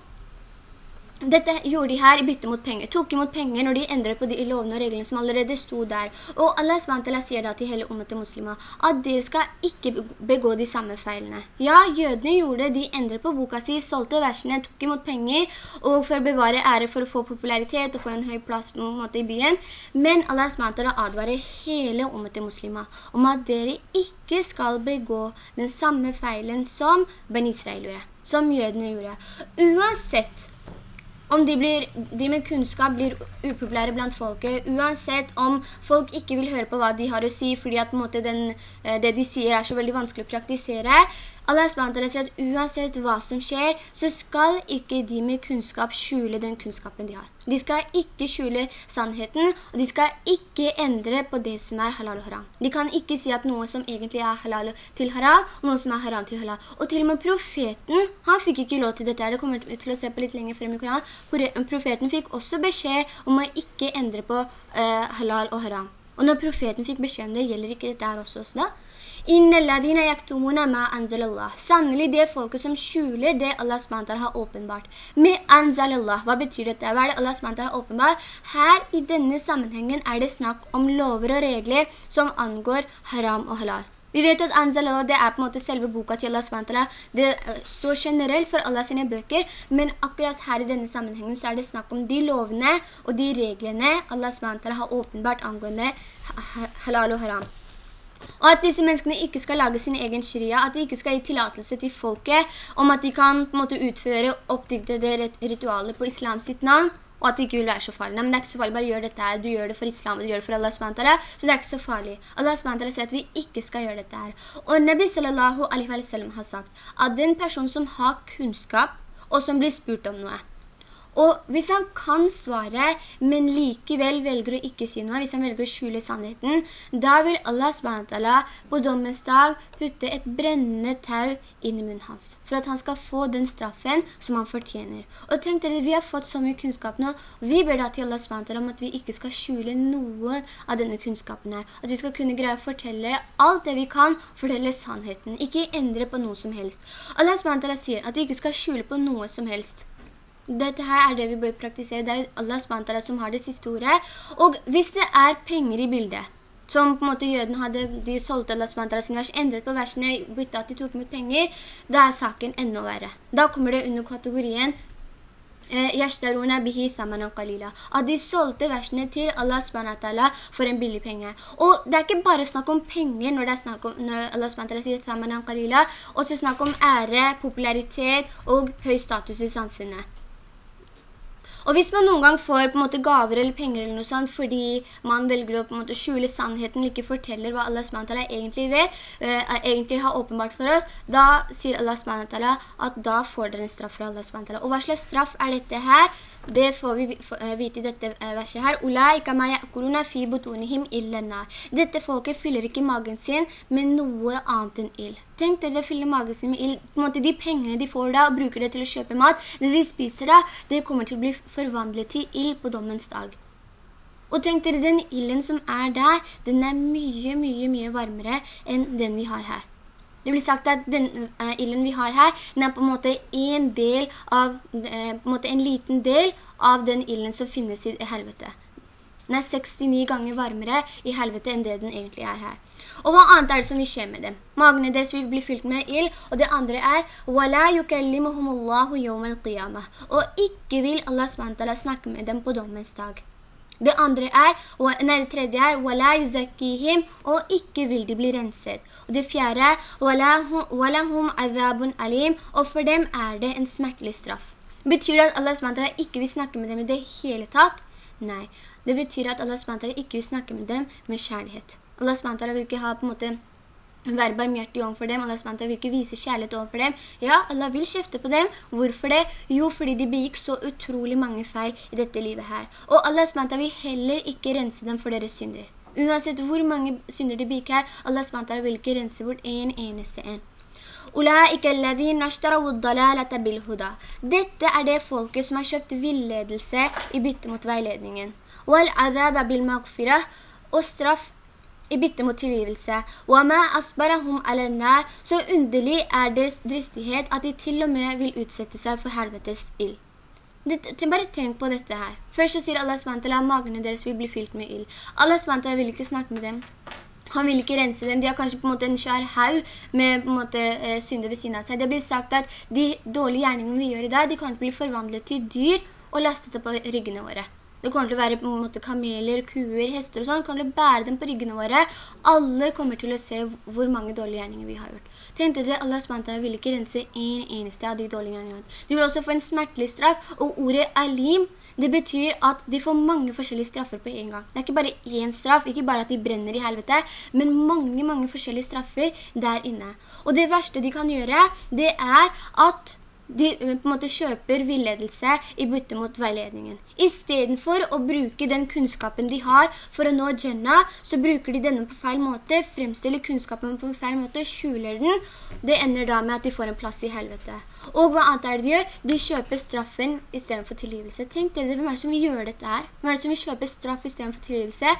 dette gjorde de her i bytte mot penger, tok imot penger når de endret på de lovene og reglene som allerede stod der. Og Allah SWT sier da til hele ommet til muslimer at de skal ikke begå de samme feilene. Ja, jødene gjorde det, de endret på boka si, solgte versene, tok imot penger, og for å bevare ære for å få popularitet og få en høy plass på en måte i byen. Men Allah SWT advarer hele ommet til muslimer om at dere ikke skal begå den samme feilen som Ben Israel gjorde, som jødene gjorde. Uansett om de, blir, de, med kunnskap blir upopulære blant folket, uansett om folk ikke vil høre på hva de har å si, fordi at den, eh, det de sier er så veldig vanskelig å praktisere, Allah SWT sier at uansett hva som skjer, så skal ikke de med kunnskap skjule den kunnskapen de har. De skal ikke skjule sannheten, og de skal ikke endre på det som er halal og haram. De kan ikke si at noe som egentlig er halal til haram, og noe som er haram til halal. Og til og med profeten, han fikk ikke lov til dette, det kommer til å se på litt lenger frem i Koran. Profeten fikk også beskjed om å ikke endre på uh, halal og haram. Og når profeten fikk beskjed om det, gjelder ikke dette her også oss da? Inne ladina yaktumuna ma anzalallah. Sannelig det folket som skjuler det Allah SWT har åpenbart. Med anzalallah. Hva betyr dette? Hva er det Allah SWT har åpenbart? Her i denne sammenhengen er det snakk om lover og regler som angår haram og halal. Vi vet at Anzalallah, det er på en måte selve boka til Allah SWT. Det eh, står generelt for Allah sine bøker, men akkurat her i denne sammenhengen så er det snakk om de lovene og de reglene Allah SWT har åpenbart angående halal og haram. Og at disse menneskene ikke skal lage sin egen sharia, at de ikke skal gi tilatelse til folket om at de kan på måte utføre oppdiktede ritualer på islam sitt navn, og at det ikke vil være så farlig. Nei, men det er ikke så farlig, bare gjør dette her. Du gjør det for islam, du gjør det for Allah SWT, så det er ikke så farlig. Allah SWT sier at vi ikke skal gjøre dette her. Og Nabi sallallahu alaihi wa sallam har sagt at den person som har kunnskap, og som blir spurt om noe, og hvis han kan svare, men likevel velger å ikke si noe, hvis han velger å skjule sannheten, da vil Allah SWT på dommens dag putte et brennende tau inn i munnen hans, for at han skal få den straffen som han fortjener. Og tenk dere, vi har fått så mye kunnskap nå, vi ber da til Allah SWT om at vi ikke skal skjule noe av denne kunnskapen her, at vi skal kunne greie å fortelle alt det vi kan, fortelle sannheten, ikke endre på noe som helst. Allah SWT sier at vi ikke skal skjule på noe som helst. Dette her er det vi bør praktisere. Det er Allah SWT som har det siste ordet. Og hvis det er penger i bildet, som på en måte jøden hadde, de solgte Allah SWT sin vers, endret på versene, byttet at de tok mot penger, da er saken enda verre. Da kommer det under kategorien eh, bihi thamanan qalila». At de solgte versene til Allah SWT for en billig penge. Og det er ikke bare snakk om penger når, om, når Allah SWT sier «thamanan qalila», også snakk om ære, popularitet og høy status i samfunnet. Og hvis man noen gang får på en måte gaver eller penger eller noe sånt, fordi man velger å på en måte skjule sannheten, eller ikke forteller hva Allah SWT egentlig vet, uh, egentlig har åpenbart for oss, da sier Allah SWT at da får dere en straff fra Allah SWT. Og hva slags straff er dette her? Det får vi eh, vite i dette eh, verset her. Dette folket fyller ikke magen sin med noe annet enn ild. Tenk dere å fylle magen sin med ild. På en måte de pengene de får da, og bruker det til å kjøpe mat, det de spiser da, det kommer til å bli forvandlet til ild på dommens dag. Og tenk dere, den ilden som er der, den er mye, mye, mye varmere enn den vi har her. Det blir sagt at den uh, ilden vi har her, den er på en måte en del av, uh, måte en liten del av den ilden som finnes i helvete. Den er 69 ganger varmere i helvete enn det den egentlig er her. Og hva annet er det som vil skje med dem? Magene deres vil bli fylt med ild, og det andre er Og ikke vil Allah SWT snakke med dem på dommens dag. Det andre er, nei, det tredje er, «Wala yuzakkihim», og ikke vil de bli renset. Og det fjerde er, «Walahum azabun alim», og for dem er det en smertelig straff. Betyr det at Allah SWT ikke vil snakke med dem i det hele tatt? Nei, det betyr at Allah SWT ikke vil snakke med dem med kjærlighet. Allah SWT vil ikke ha på en måte være barmhjertig overfor dem, Allah SWT vil ikke vise kjærlighet overfor dem. Ja, Allah vil kjefte på dem. Hvorfor det? Jo, fordi de begikk så utrolig mange feil i dette livet her. Og Allah SWT vil heller ikke rense dem for deres synder. Uansett hvor mange synder de begikk her, Allah SWT vil ikke rense bort en eneste en. Dette er det folket som har kjøpt villedelse i bytte mot veiledningen. Og straff i bytte mot tilgivelse. Så underlig er deres dristighet at de til og med vil utsette seg for helvetes ild. Bare tenk på dette her. Først så sier Allah SWT at magene deres vil bli fylt med ild. Allah SWT vil ikke snakke med dem. Han vil ikke rense dem. De har kanskje på en måte en kjær haug med på en måte eh, synder ved siden av seg. Det blir sagt at de dårlige gjerningene vi gjør i dag, de kan bli forvandlet til dyr og lastet på ryggene våre. Det kommer til å være på en måte kameler, kuer, hester og sånn. kommer til å bære dem på ryggene våre. Alle kommer til å se hvor mange dårlige gjerninger vi har gjort. Tenkte dere, Allah SWT vil ikke rense en eneste av de dårlige gjerningene. Du vil også få en smertelig straff, og ordet alim, det betyr at de får mange forskjellige straffer på en gang. Det er ikke bare en straff, ikke bare at de brenner i helvete, men mange, mange forskjellige straffer der inne. Og det verste de kan gjøre, det er at de på en måte kjøper villedelse i bytte mot veiledningen. I stedet for å bruke den kunnskapen de har for å nå Jannah, så bruker de denne på feil måte, fremstiller kunnskapen på feil måte, skjuler den. Det ender da med at de får en plass i helvete. Og hva annet er det de gjør? De kjøper straffen i stedet for tilgivelse. Tenk dere, hvem er det som vil gjøre dette her? Hvem er det som vil kjøpe straff i stedet for tilgivelse?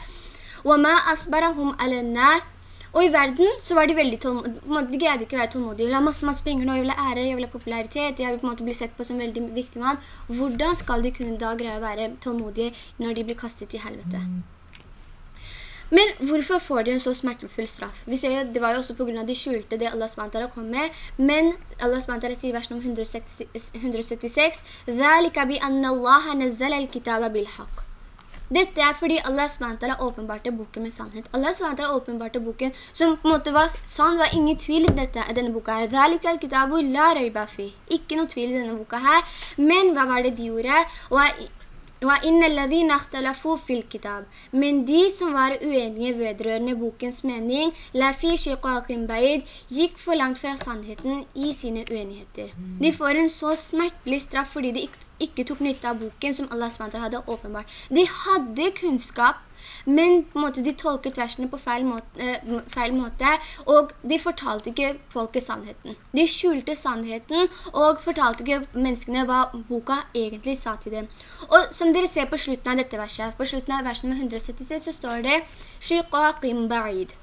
وَمَا أَصْبَرَهُمْ عَلَى النَّارِ og i verden så var de veldig tålmodige, de greide ikke å være tålmodige. Jeg vil ha masse, masse penger nå, jeg vil ha ære, jeg vil ha popularitet, jeg vil på en måte bli sett på som en veldig viktig mann. Hvordan skal de kunne da greie å være tålmodige når de blir kastet i helvete? Men hvorfor får de en så smertefull straff? Vi ser det var jo også på grunn av de skjulte det Allah SWT kom med, men Allah SWT sier i versen om 176, «ذَلِكَ بِأَنَّ اللَّهَ نَزَّلَ الْكِتَابَ بِالْحَقِّ dette er fordi Allah SWT åpenbarte boken med sannhet. Allah SWT åpenbarte boken som på en måte var sann. Det var ingen tvil i dette, denne boka her. Ikke noe tvil i denne boka her. Men hva var det de gjorde? Men de som var uenige vedrørende bokens mening, gikk for langt fra sannheten i sine uenigheter. De får en så smertelig straff fordi de ikke tok nytte av boken som Allah SWT hadde åpenbart. De hadde kunnskap, men på en måte de tolket versene på feil måte, eh, feil måte, og de fortalte ikke folket sannheten. De skjulte sannheten og fortalte ikke menneskene hva boka egentlig sa til dem. Og som dere ser på slutten av dette verset, på slutten av versen med 176, så står det «Shiqaqim ba'id».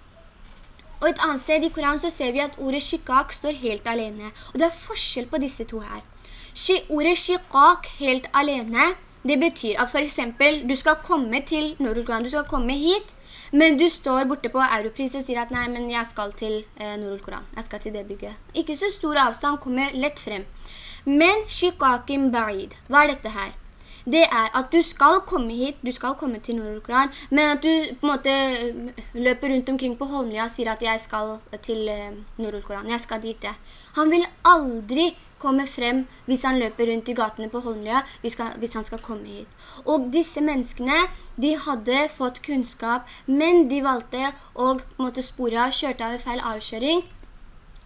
Og et annet sted i Koran så ser vi at ordet shikak står helt alene. Og det er forskjell på disse to her. Ordet shikak helt alene, det betyr at for eksempel du skal komme til Nordulkoran, du skal komme hit, men du står borte på Europris og sier at nei, men jeg skal til eh, Nordulkoran, jeg skal til det bygget. Ikke så stor avstand, kommer lett frem. Men shikakim ba'id, hva er dette her? det er at du skal komme hit, du skal komme til Nordkoran, men at du på en måte løper rundt omkring på Holmlia og sier at jeg skal til eh, Nordkoran, jeg skal dit, ja. Han vil aldri komme frem hvis han løper rundt i gatene på Holmlia, hvis, hvis han skal komme hit. Og disse menneskene, de hadde fått kunnskap, men de valgte å måtte spore av, kjørte av feil avkjøring,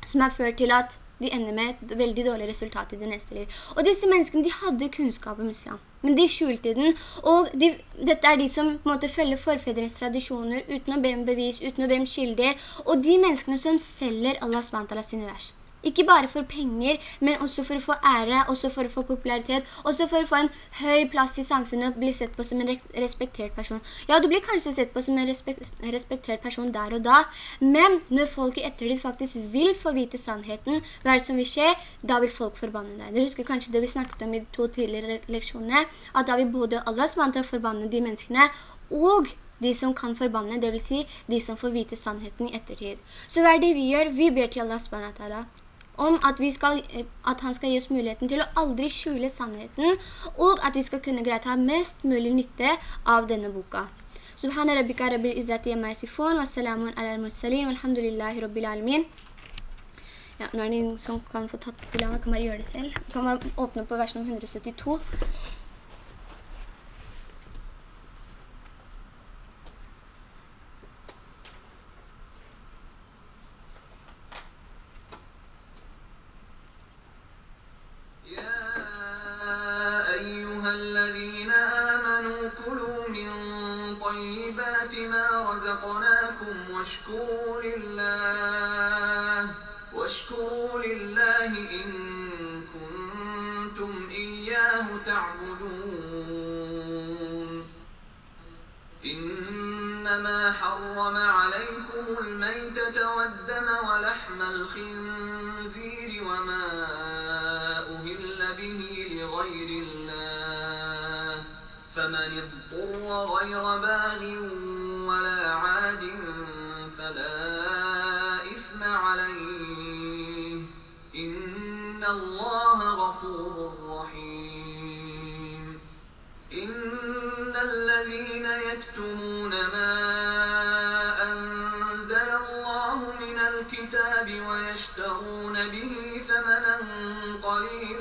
som har ført til at de ender med et veldig dårlig resultat i det neste liv. Og disse menneskene, de hadde kunnskap om islam, men de skjulte den, og de, dette er de som på en måte følger forfedrenes tradisjoner, uten å be om bevis, uten å be om kilder, og de menneskene som selger Allah SWT sine vers. Ikke bare for penger, men også for å få ære, også for å få popularitet, også for å få en høy plass i samfunnet og bli sett på som en respektert person. Ja, du blir kanskje sett på som en respektert person der og da, men når folk i ettertid faktisk vil få vite sannheten, hva er det som vil skje? Da vil folk forbanne deg. Dere husker kanskje det vi snakket om i to tidligere leksjoner, at da vil både Allah SWT forbanne de menneskene, og de som kan forbanne, det vil si de som får vite sannheten i ettertid. Så hva er det vi gjør? Vi ber til Allah SWT om at, skal, at, han skal gi oss muligheten til å aldri skjule sannheten, og at vi skal kunne greie ha mest mulig nytte av denne boka. Subhana rabbika rabbil izzati amma yasifun, wa salamun ala al-mursalin, walhamdulillahi rabbil alamin. Ja, nå er det en som kan få tatt til han, kan man gjøre det selv. Kan man åpne på vers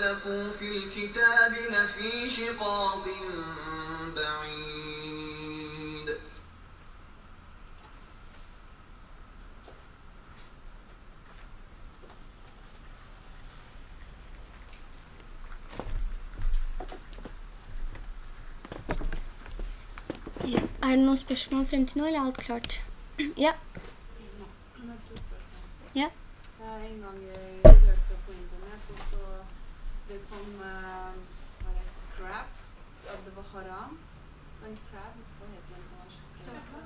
nummer 172. Er det noen spørsmål frem til nå, eller er alt klart? ja. Ja. En gang haram. En crab, hva heter den på norsk?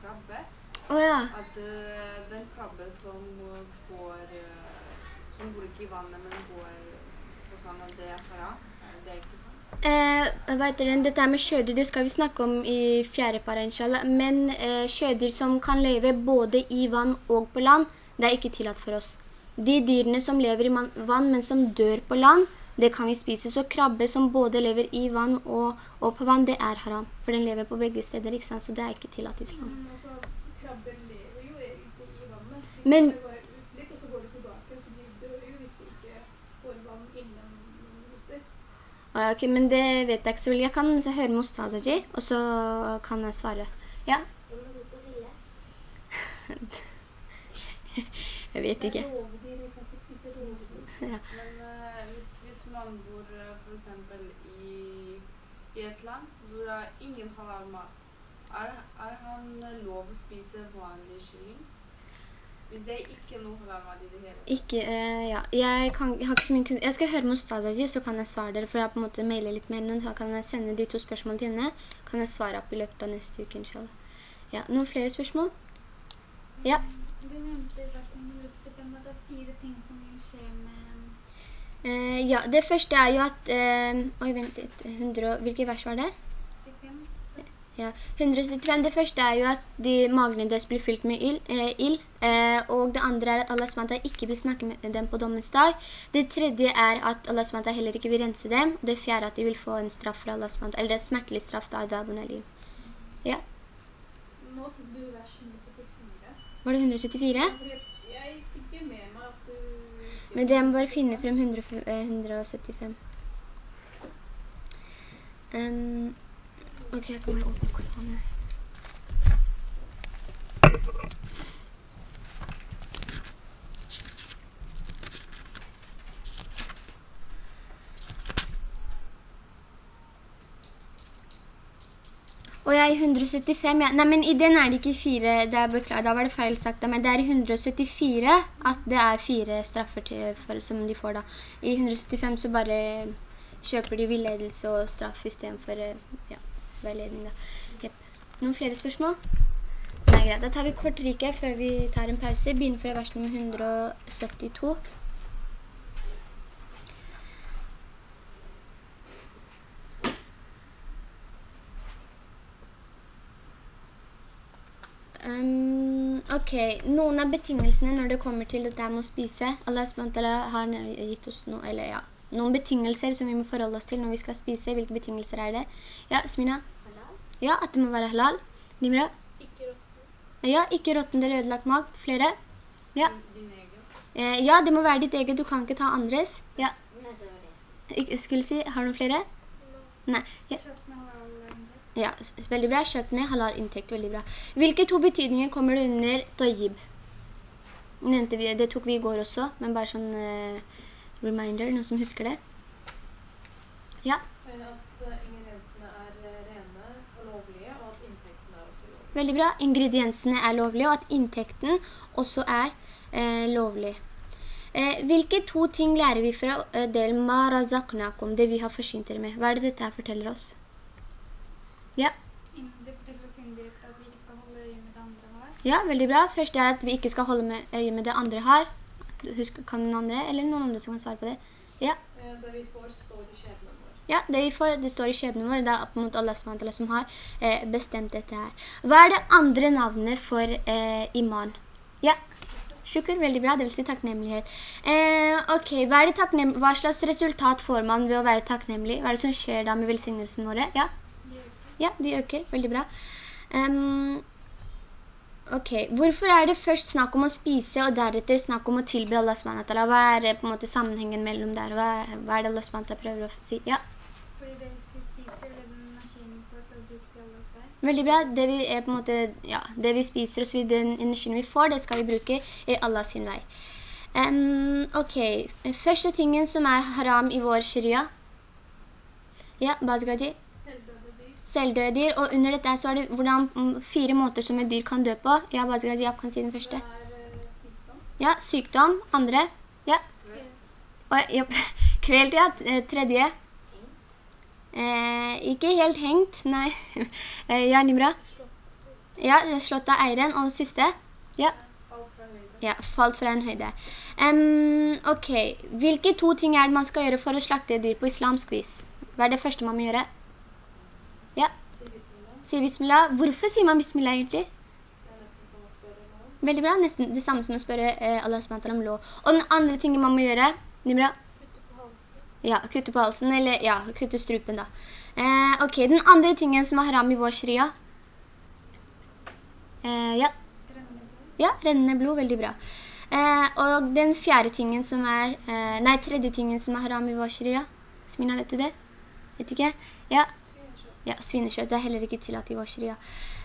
Krabbe. Oh, ja. At uh, den krabbe som går, uh, som går ikke i vannet, men går på sånn at det er haram. Det er ikke sant? Eh, dette med sjødyr det skal vi snakke om i fjerde para, inshallah. Men eh, skjødyr som kan leve både i vann og på land, det er ikke tillatt for oss. De dyrene som lever i vann, men som dør på land, det kan vi spise. Så krabbe som både lever i vann og, og på vann, det er haram. For den lever på begge steder, ikke sant? Så det er ikke tillatt islam. Men altså, krabben lever jo egentlig i vannet. Men... Litt, og så går det tilbake, for de drører jo hvis de ikke får vann innom moter. Ok, men det vet jeg ikke så vel. Jeg kan høre Mostazaji, og så kan jeg svare. Ja? jeg vet ikke. Ja. Men uh, hvis, hvis, man bor for eksempel i, i, et land hvor er ingen halal mat, er, er han lov å spise vanlig kylling? Hvis det er ikke noe halal-mat i det hele? Ikke, uh, ja. Jeg, kan, jeg, har ikke så mye Jeg skal høre med Ustadaji, så kan jeg svare dere, for jeg har på en måte mailet litt med henne, så kan jeg sende de to spørsmålene til henne. Kan jeg svare opp i løpet av neste uke, inshallah. Ja, noen flere spørsmål? Ja. Du nevnte hvert at det er fire ting som vil skje med... Uh, ja, det første er jo at... Uh, oi, vent litt. 100, hvilke vers var det? Ja, 175. Det første er jo at de magene deres blir fylt med ild, eh, eh, og det andre er at Allah SWT ikke vil snakke med dem på dommens dag. Det tredje er at Allah SWT heller ikke vil rense dem. Og Det fjerde er at de vil få en straff fra Allah SWT, eller det er smertelig straff da Adabun Ali. Ja. Nå fikk du vers 174. Var det 174? Jeg fikk det med meg. Men det må bare finne frem 100, 175. Um, Ok, jeg kommer åpne Koranen. Og jeg er i 175, ja. Nei, men i den er det ikke fire, det er beklaget, da var det feil sagt men det er i 174 at det er fire straffer til, for, som de får da. I 175 så bare kjøper de villedelse og straff i stedet for eh, ja, veiledning da. Yep. Noen flere spørsmål? Nei, greit. Da tar vi kort rike før vi tar en pause. Begynner fra vers nummer 172. Um, ok, noen av betingelsene når det kommer til dette med å spise, Allah SWT har gitt oss noe, eller, ja, noen betingelser som vi må forholde oss til når vi skal spise. Hvilke betingelser er det? Ja, Smina? Halal. Ja, at det må være halal. Nimra? Ikke råtten. Ja, ikke råtten eller ødelagt mat. Flere? Ja. Din egen. Eh, ja, det må være ditt eget. Du kan ikke ta andres. Ja. Nei, det var det. Jeg skulle si, har du noen flere? Nei. Ja. Ja, veldig bra. Kjøpt med halal inntekt, veldig bra. Hvilke to betydninger kommer det under tayyib? Vi, det tok vi i går også, men bare sånn uh, reminder, noen som husker det. Ja? At uh, ingrediensene er uh, rene og lovlige, og at inntekten er også lovlig. Veldig bra. Ingrediensene er lovlige, og at inntekten også er lovlig. hvilke to ting lærer vi fra del ma razaknakum, det vi har forsynt dere med? Hva er det dette forteller oss? Ja. Ja, veldig bra. Først er at vi ikke skal holde med øye med det andre har. Husk, kan den andre, eller noen andre som kan svare på det? Ja. Det vi får står i skjebnen vår. Ja, det vi får, det står i skjebnen vår. Det er opp mot Allah som har eh, bestemt dette her. Hva er det andre navnet for eh, iman? Ja. Sjukker, veldig bra, det vil si takknemlighet. Eh, ok, hva, hva, slags resultat får man ved å være takknemlig? Hva er det som skjer da med velsignelsen våre? Ja? Ja, de øker. Veldig bra. Um, ok, hvorfor er det først snakk om å spise, og deretter snakk om å tilbe Allah SWT? Hva er på en måte sammenhengen mellom der? Hva, hva er det Allah SWT prøver å si? Ja. Fordi det spiser, den maskinen får skal bruke til Allah Veldig bra. Det vi, er på en måte, ja, det vi spiser, og så den energien vi får, det skal vi bruke i Allah sin vei. Um, ok, første tingen som er haram i vår sharia. Ja, Bazgaji selvdøde dyr, og under dette så er det hvordan, mm, fire måter som et dyr kan dø på. Ja, Bazgaziyab kan si den første. Ja, sykdom. Andre. Ja. Og, ja. Kveld, ja. Eh, tredje. Eh, ikke helt hengt, nei. Eh, ja, Nimra. Ja, slått av eieren. Og siste. Ja. Ja, falt fra en høyde. Um, ok, hvilke to ting er det man skal gjøre for å slakte dyr på islamsk vis? Hva er det første man må gjøre? Ja. Si bismillah. Hvorfor sier man bismillah egentlig? Veldig bra, nesten det samme som å spørre eh, Allah SWT om lov. Og den andre tingen man må gjøre, halsen. Ja, kutte på halsen, eller ja, kutte strupen da. Eh, ok, den andre tingen som er haram i vår sharia. Eh, ja. Ja, rennende blod, veldig bra. Eh, og den fjerde tingen som er, eh, nei, tredje tingen som er haram i vår sharia. Smina, vet du det? Vet ikke? Ja. Ja, svinekjøtt, det er heller ikke tillatt i Vashiria.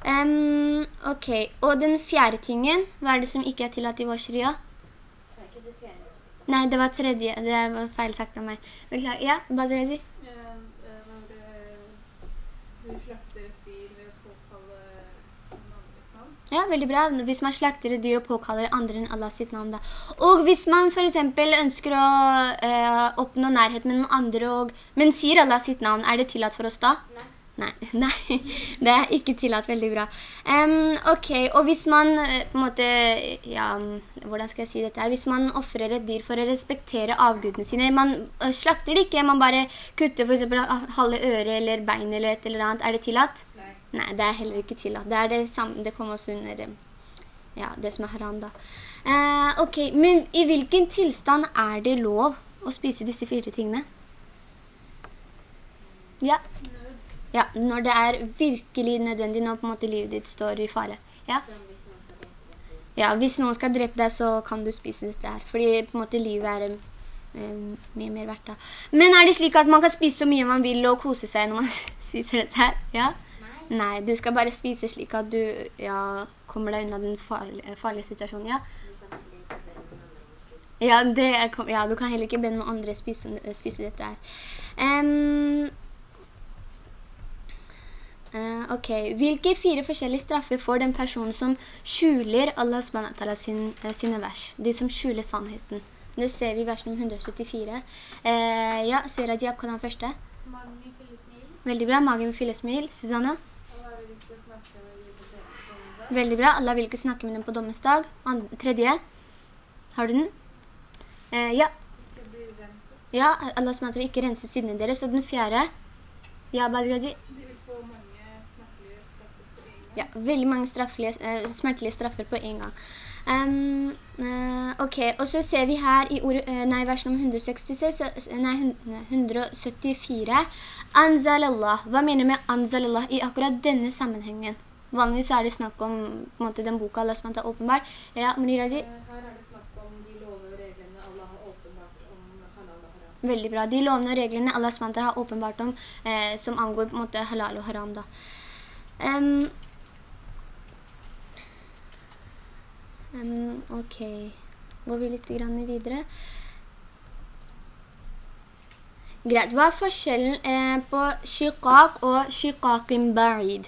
Um, ok, og den fjerde tingen, hva er det som ikke er tillatt i Vashiria? Nei, det var tredje, det var feil sagt av meg. Beklager, ja, Bazrezi? Ja, når du slakter et dyr ved å påkalle andres navn. Ja, veldig bra. Hvis man slakter et dyr og påkaller andre enn Allah sitt navn da. Og hvis man for eksempel ønsker å uh, oppnå nærhet med noen andre, og, men sier Allah sitt navn, er det tillatt for oss da? Nei. Nei, nei, det er ikke tillatt veldig bra. Um, ok, og hvis man eh, på en måte, ja, hvordan skal jeg si dette her? Hvis man offrer et dyr for å respektere avgudene sine, man eh, slakter det ikke, man bare kutter for eksempel halve øret eller bein eller et eller annet, er det tillatt? Nei. Nei, det er heller ikke tillatt. Det er det samme, det kommer også under ja, det som er haram da. Uh, ok, men i hvilken tilstand er det lov å spise disse fire tingene? Ja. Ja, når det er virkelig nødvendig, når på en måte livet ditt står i fare. Ja? Ja, hvis noen skal drepe deg, så kan du spise dette her. Fordi på en måte livet er um, mye mer verdt da. Men er det slik at man kan spise så mye man vil og kose seg når man spiser dette her? Ja? Nei. Nei, du skal bare spise slik at du ja, kommer deg unna den farlige, farlige situasjonen, ja? Ja, er, ja, du kan heller ikke be noen andre spise, spise dette her. Um, Uh, ok, hvilke fire forskjellige straffer får den personen som skjuler Allah SWT sin, eh, sine vers? De som skjuler sannheten. Det ser vi i vers nummer 174. Eh, ja, Sira Diab, hva er den første? Veldig bra, magen med fyllesmil. Susanna? Allah vil ikke snakke med dem på tjeneste. Veldig bra, Allah vil ikke snakke med dem på dommens dag. Tredje? Har du den? Eh, ja, Ikke bli renset. ja, Allah SWT vil ikke rense sidene deres. Og den fjerde? Ja, Bazgaji? De vil få mange smertelige straffer på en gang. Ja, veldig mange eh, smertelige straffer på en gang. Um, uh, ok, og så ser vi her i ord, uh, nei, versen om 166, så- nei, 174. Anzalallah. Hva mener med anzalallah i akkurat denne sammenhengen? Vanligvis så er det snakk om på en måte, den boka Allah som er åpenbart. Ja, Muniraji? Her er det snakk om de lover og reglene Allah har åpenbart om halal og haram. Veldig bra. De lovene og reglene Allah SWT har åpenbart om, eh, som angår på en måte halal og haram da. Em, em, ok, går vi litt grann videre. Greit, hva er forskjellen eh, på shiqaq og shiqaqin ba'id?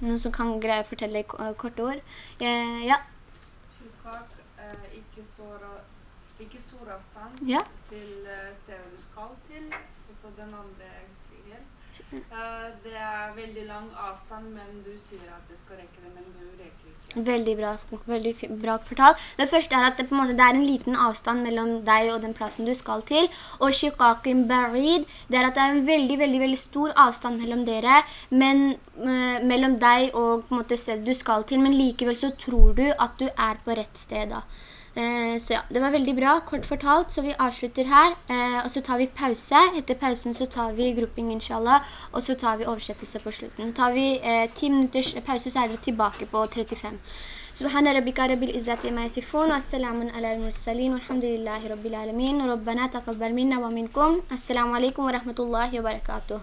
Noen som kan greie å fortelle eh, korte ord? Eh, ja, Shiqaq eh, ikke, ikke stor avstand ja. til eh, stedet du skal til. Og så den andre Eh, det er veldig lang avstand, men du sier at det skal rekke det, men du reker ikke. Veldig bra, veldig bra fortalt. Det første er at det, måte, det er en liten avstand mellom deg og den plassen du skal til. Og Shikakim Barid, det er at det er en veldig, veldig, veldig stor avstand mellom dere, men uh, mellom deg og på en måte stedet du skal til, men likevel så tror du at du er på rett sted da. Eh, så ja, det var veldig bra, kort fortalt, så vi avslutter her, eh, og så tar vi pause. Etter pausen så tar vi grupping, inshallah, og så tar vi oversettelse på slutten. tar vi eh, 10 minutters pause, så er vi tilbake på 35. سبحان ربك رب العزة ما يصفون والسلام على المرسلين والحمد لله رب العالمين ربنا تقبل منا ومنكم السلام عليكم ورحمة الله وبركاته